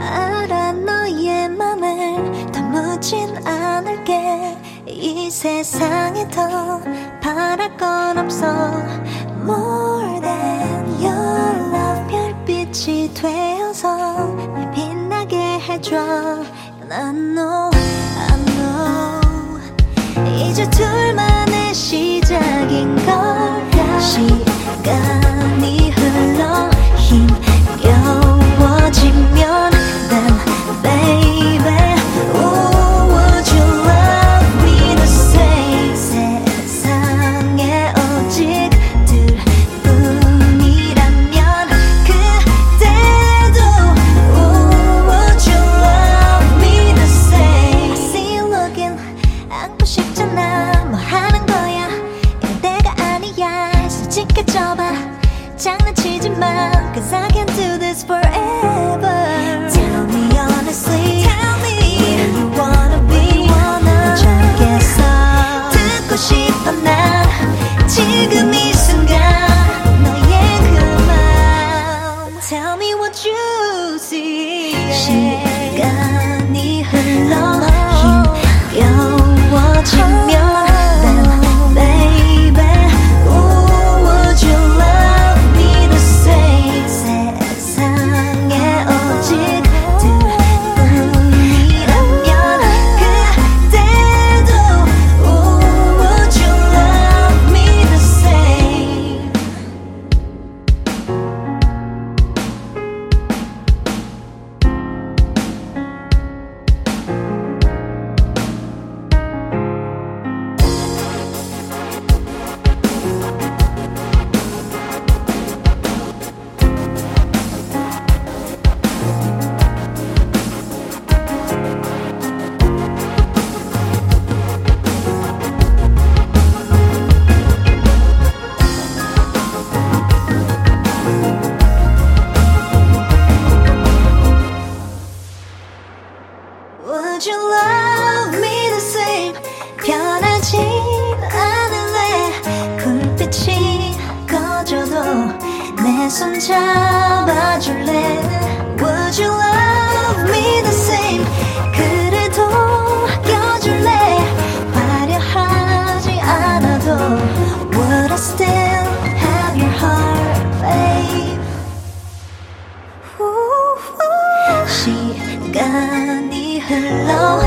알아 너의 맘을 더묻진 않을게. 이 세상에 더 바랄 건 없어. More than your love 별빛이 되어서 빛나게 해줘. And I know, I know. 이제 둘만의 시작인가 장난치지 마 Cause I can't do this forever Tell me honestly 내 손 잡아줄래 Would you love me the same? 그래도 껴줄래 화려하지 않아도 Would I still have your heart, babe? 시간이 흘러